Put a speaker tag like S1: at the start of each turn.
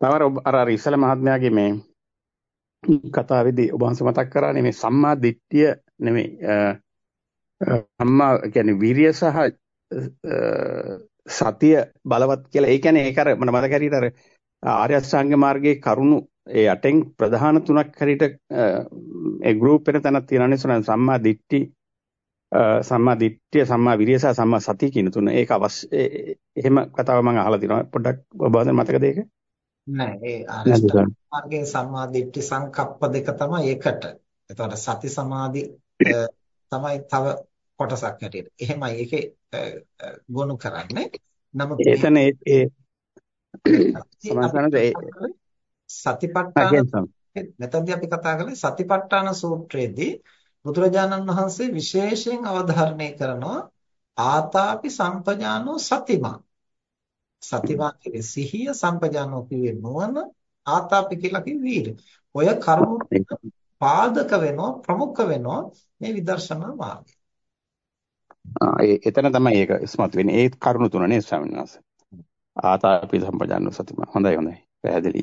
S1: තවර අර අර ඉස්සල මහත්මයාගේ මේ කතාවේදී ඔබ වහන්සේ මතක් කරානේ මේ සම්මා දිට්ඨිය නෙමෙයි සම්මා කියන්නේ වීරිය සහ සතිය බලවත් කියලා. ඒ කියන්නේ ඒක අර මම මතක හැටියට අර ආර්ය අෂ්ටාංග මාර්ගයේ කරුණු ඒ අටෙන් ප්‍රධාන තුනක් හැටියට ඒ ගෲප් එක තැනක් තියෙනවානේ සම්මා දිට්ඨි සම්මා දිට්ඨිය සම්මා විරිය සහ සම්මා සතිය කියන තුන. ඒක අවශ්‍ය එහෙම කතාව මම අහලා තියෙනවා. පොඩ්ඩක් ඔබ වහන්සේ මතකද ඒක?
S2: නෑ ඒ ආර්ය මාර්ගයේ සම්මා දිට්ඨි සංකප්ප දෙක තමයි ඒකට. එතකොට සති සමාධි තමයි තව කොටසක් හැටියට. එහෙමයි ඒකේ ගොනු කරන්නේ. නමුත්
S1: එතන ඒ සමාසනද ඒ
S2: සතිපට්ඨාන මෙතනදී අපි කතා කරන්නේ සතිපට්ඨාන සූත්‍රයේදී බුදුරජාණන් වහන්සේ විශේෂයෙන් අවධාරණය කරනවා ආතාපි සම්පජානෝ සතිමා සතිමා කියන්නේ සිහිය සම්පජානෝ කියේ නොවන ආතාපි කියලා කිව්වේ වීර්ය. ඔය කරුණු පාදක වෙනවා ප්‍රමුඛ වෙනවා මේ විදර්ශනා මාර්ගය.
S1: ඒ එතන තමයි ඒක ස්මත් වෙන්නේ. ඒ කරුණු තුන නේ ස්වාමීන් වහන්සේ. ආතාපි සම්පජානෝ සතිමා. හොඳයි හොඳයි. පැහැදිලි.